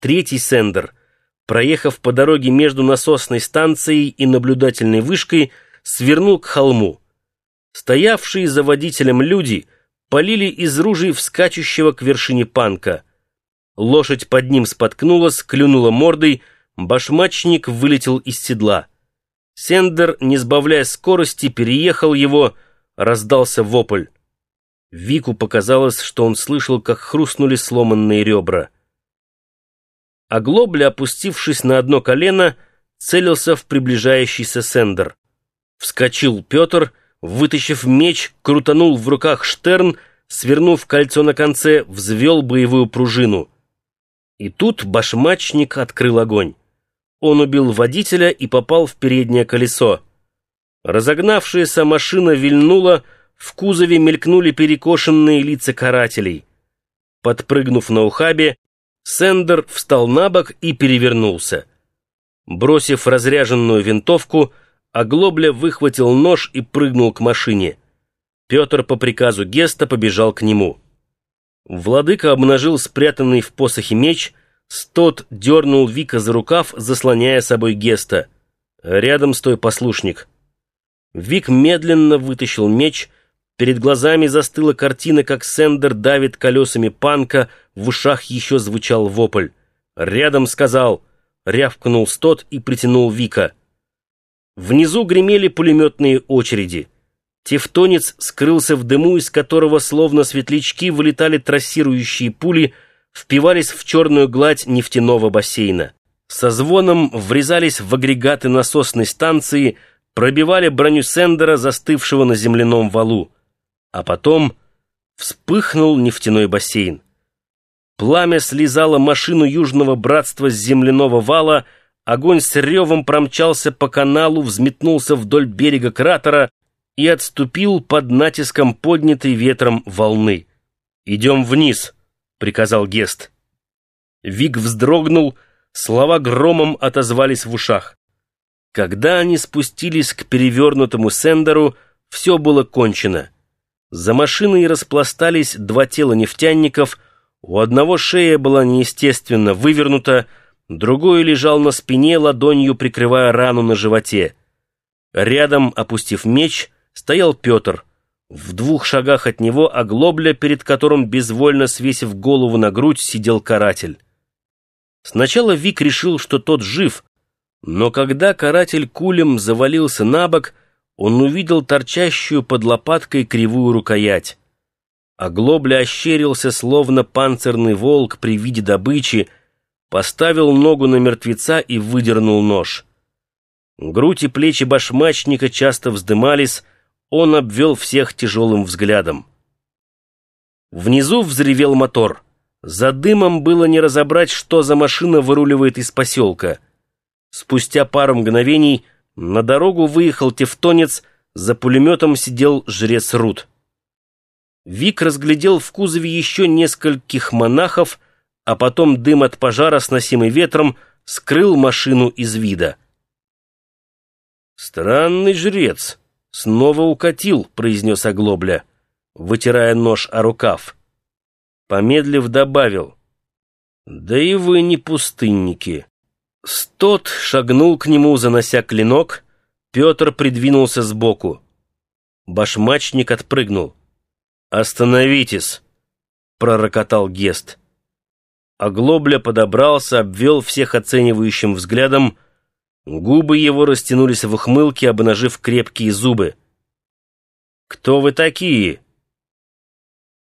Третий сендер, проехав по дороге между насосной станцией и наблюдательной вышкой, свернул к холму. Стоявшие за водителем люди полили из ружей вскачущего к вершине панка. Лошадь под ним споткнулась, клюнула мордой, башмачник вылетел из седла. Сендер, не сбавляя скорости, переехал его, раздался вопль. Вику показалось, что он слышал, как хрустнули сломанные ребра. А Глобля, опустившись на одно колено, целился в приближающийся Сендер. Вскочил Петр, вытащив меч, крутанул в руках штерн, свернув кольцо на конце, взвел боевую пружину. И тут башмачник открыл огонь. Он убил водителя и попал в переднее колесо. Разогнавшаяся машина вильнула, в кузове мелькнули перекошенные лица карателей. Подпрыгнув на ухабе, Сендер встал на бок и перевернулся. Бросив разряженную винтовку, Оглобля выхватил нож и прыгнул к машине. Петр по приказу Геста побежал к нему. Владыка обнажил спрятанный в посохе меч, Стот дернул Вика за рукав, заслоняя собой Геста. Рядом стой послушник. Вик медленно вытащил меч, перед глазами застыла картина, как Сендер давит колесами панка, в ушах еще звучал вопль. Рядом сказал, рявкнул Стот и притянул Вика. Внизу гремели пулеметные очереди. Тевтонец скрылся в дыму, из которого, словно светлячки, вылетали трассирующие пули, впивались в черную гладь нефтяного бассейна. Со звоном врезались в агрегаты насосной станции, пробивали броню Сендера, застывшего на земляном валу. А потом вспыхнул нефтяной бассейн. Пламя слезало машину Южного Братства с земляного вала, огонь с ревом промчался по каналу, взметнулся вдоль берега кратера и отступил под натиском поднятой ветром волны. «Идем вниз», — приказал Гест. Виг вздрогнул, слова громом отозвались в ушах. Когда они спустились к перевернутому сендеру, все было кончено. За машиной распластались два тела нефтяников, у одного шея была неестественно вывернута, другой лежал на спине, ладонью прикрывая рану на животе. Рядом, опустив меч, стоял Петр. В двух шагах от него оглобля, перед которым, безвольно свесив голову на грудь, сидел каратель. Сначала Вик решил, что тот жив, но когда каратель кулем завалился на бок, он увидел торчащую под лопаткой кривую рукоять. Оглобля ощерился, словно панцирный волк при виде добычи, поставил ногу на мертвеца и выдернул нож. Грудь и плечи башмачника часто вздымались, он обвел всех тяжелым взглядом. Внизу взревел мотор. За дымом было не разобрать, что за машина выруливает из поселка. Спустя пару мгновений на дорогу выехал тевтонец, за пулеметом сидел жрец Рут. Вик разглядел в кузове еще нескольких монахов, а потом дым от пожара, сносимый ветром, скрыл машину из вида. «Странный жрец. Снова укатил», — произнес Оглобля, вытирая нож о рукав. Помедлив добавил. «Да и вы не пустынники». Стот шагнул к нему, занося клинок. Петр придвинулся сбоку. Башмачник отпрыгнул. «Остановитесь!» — пророкотал Гест. Оглобля подобрался, обвел всех оценивающим взглядом. Губы его растянулись в ухмылке, обнажив крепкие зубы. «Кто вы такие?»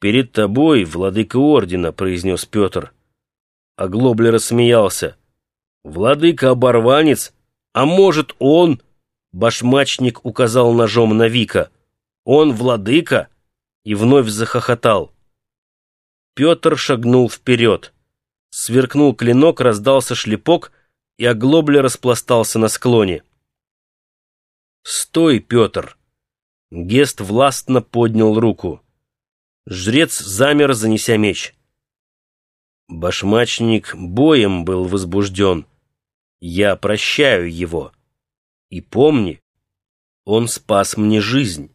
«Перед тобой, владыка ордена», — произнес Петр. Оглобля рассмеялся. «Владыка-оборванец? А может, он...» Башмачник указал ножом на Вика. «Он владыка?» И вновь захохотал. Петр шагнул вперед. Сверкнул клинок, раздался шлепок, и оглобля распластался на склоне. «Стой, Петр!» Гест властно поднял руку. Жрец замер, занеся меч. Башмачник боем был возбужден. Я прощаю его. И помни, он спас мне жизнь.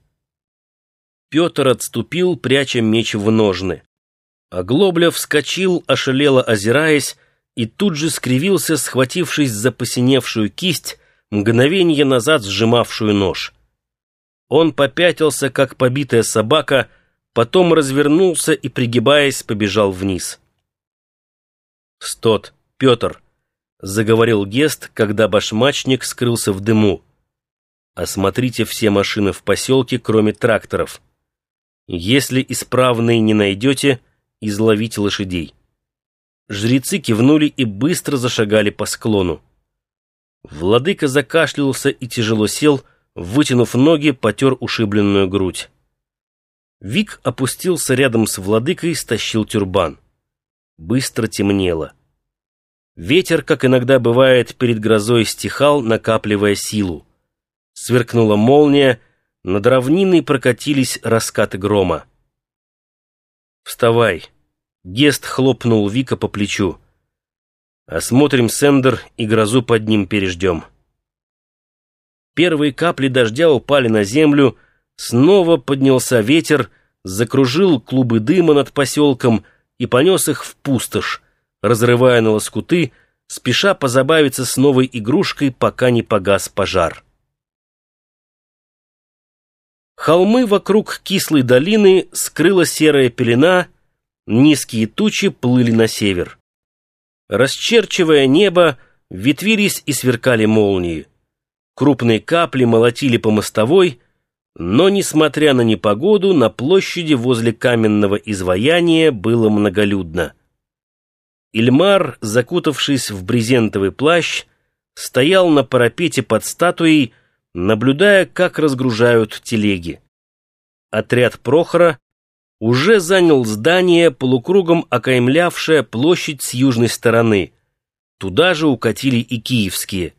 Петр отступил, пряча меч в ножны. Оглобля вскочил, ошалело озираясь, и тут же скривился, схватившись за посиневшую кисть, мгновение назад сжимавшую нож. Он попятился, как побитая собака, потом развернулся и, пригибаясь, побежал вниз. «Стот, Петр!» — заговорил Гест, когда башмачник скрылся в дыму. «Осмотрите все машины в поселке, кроме тракторов. Если исправные не найдете, изловите лошадей». Жрецы кивнули и быстро зашагали по склону. Владыка закашлялся и тяжело сел, вытянув ноги, потер ушибленную грудь. Вик опустился рядом с владыкой и стащил тюрбан. Быстро темнело. Ветер, как иногда бывает перед грозой, стихал, накапливая силу. Сверкнула молния, над равниной прокатились раскаты грома. «Вставай!» Гест хлопнул Вика по плечу. «Осмотрим Сендер и грозу под ним переждем». Первые капли дождя упали на землю, снова поднялся ветер, закружил клубы дыма над поселком и понес их в пустошь, разрывая на лоскуты, спеша позабавиться с новой игрушкой, пока не погас пожар. Холмы вокруг кислой долины скрыла серая пелена, низкие тучи плыли на север. Расчерчивая небо, ветвились и сверкали молнии. Крупные капли молотили по мостовой, но, несмотря на непогоду, на площади возле каменного изваяния было многолюдно. Ильмар, закутавшись в брезентовый плащ, стоял на парапете под статуей, наблюдая, как разгружают телеги. Отряд Прохора уже занял здание, полукругом окаймлявшее площадь с южной стороны. Туда же укатили и киевские.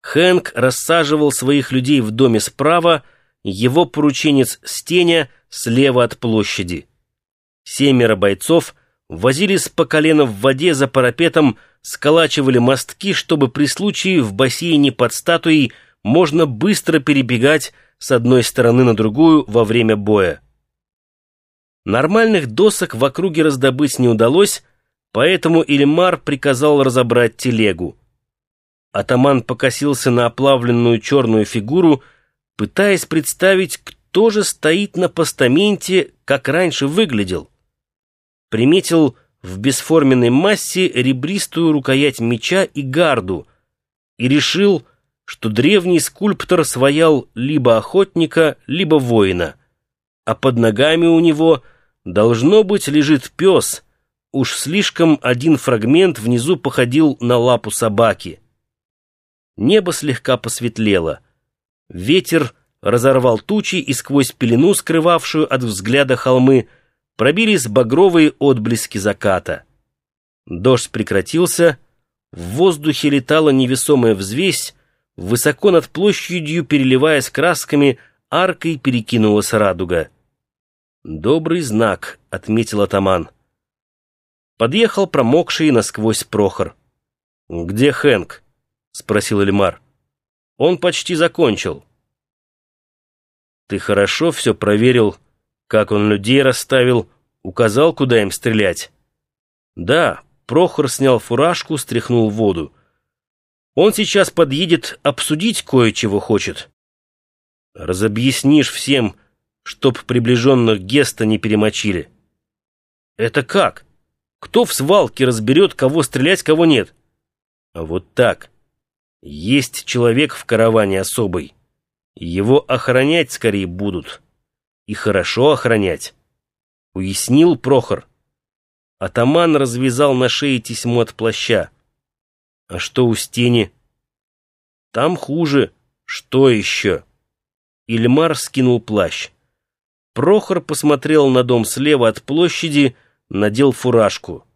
Хэнк рассаживал своих людей в доме справа, его порученец Стеня слева от площади. Семеро бойцов возились по колено в воде за парапетом, сколачивали мостки, чтобы при случае в бассейне под статуей можно быстро перебегать с одной стороны на другую во время боя. Нормальных досок в округе раздобыть не удалось, поэтому Ильмар приказал разобрать телегу. Атаман покосился на оплавленную черную фигуру, пытаясь представить, кто же стоит на постаменте, как раньше выглядел. Приметил в бесформенной массе ребристую рукоять меча и гарду и решил, что древний скульптор своял либо охотника, либо воина, а под ногами у него, должно быть, лежит пес, уж слишком один фрагмент внизу походил на лапу собаки. Небо слегка посветлело. Ветер разорвал тучи, и сквозь пелену, скрывавшую от взгляда холмы, пробились багровые отблески заката. Дождь прекратился, в воздухе летала невесомая взвесь, высоко над площадью, переливаясь красками, аркой перекинулась радуга. «Добрый знак», — отметил атаман. Подъехал промокший насквозь Прохор. «Где Хэнк?» — спросил Эльмар. «Он почти закончил». «Ты хорошо все проверил, как он людей расставил, указал, куда им стрелять?» «Да», — Прохор снял фуражку, стряхнул воду. «Он сейчас подъедет обсудить кое-чего хочет». «Разобъяснишь всем, чтоб приближенных Геста не перемочили». «Это как? Кто в свалке разберет, кого стрелять, кого нет?» «А вот так». Есть человек в караване особый. Его охранять скорее будут. И хорошо охранять. Уяснил Прохор. Атаман развязал на шее тесьму от плаща. А что у стени? Там хуже. Что еще? Ильмар скинул плащ. Прохор посмотрел на дом слева от площади, надел фуражку.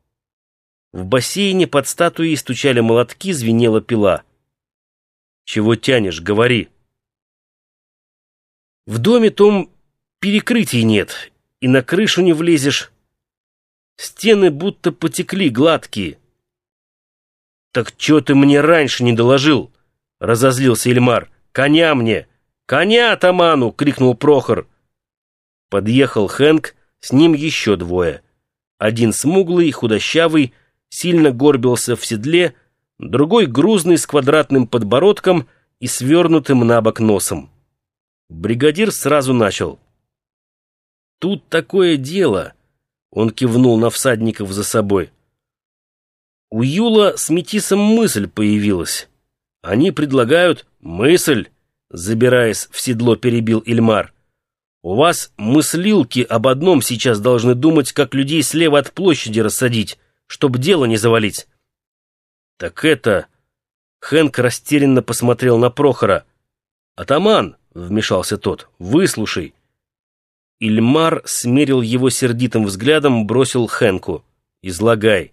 В бассейне под статуей стучали молотки, звенела пила. Чего тянешь, говори. В доме том перекрытий нет, и на крышу не влезешь. Стены будто потекли гладкие. «Так чё ты мне раньше не доложил?» — разозлился Эльмар. «Коня мне! Коня атаману!» — крикнул Прохор. Подъехал Хэнк, с ним еще двое. Один смуглый, худощавый, сильно горбился в седле, другой грузный с квадратным подбородком и свернутым на бок носом. Бригадир сразу начал. «Тут такое дело», — он кивнул на всадников за собой. У Юла с Метисом мысль появилась. Они предлагают мысль, забираясь в седло, перебил Ильмар. У вас мыслилки об одном сейчас должны думать, как людей слева от площади рассадить, чтоб дело не завалить. Так это... Хэнк растерянно посмотрел на Прохора. «Атаман!» — вмешался тот. «Выслушай!» Ильмар смерил его сердитым взглядом, бросил Хэнку. «Излагай!»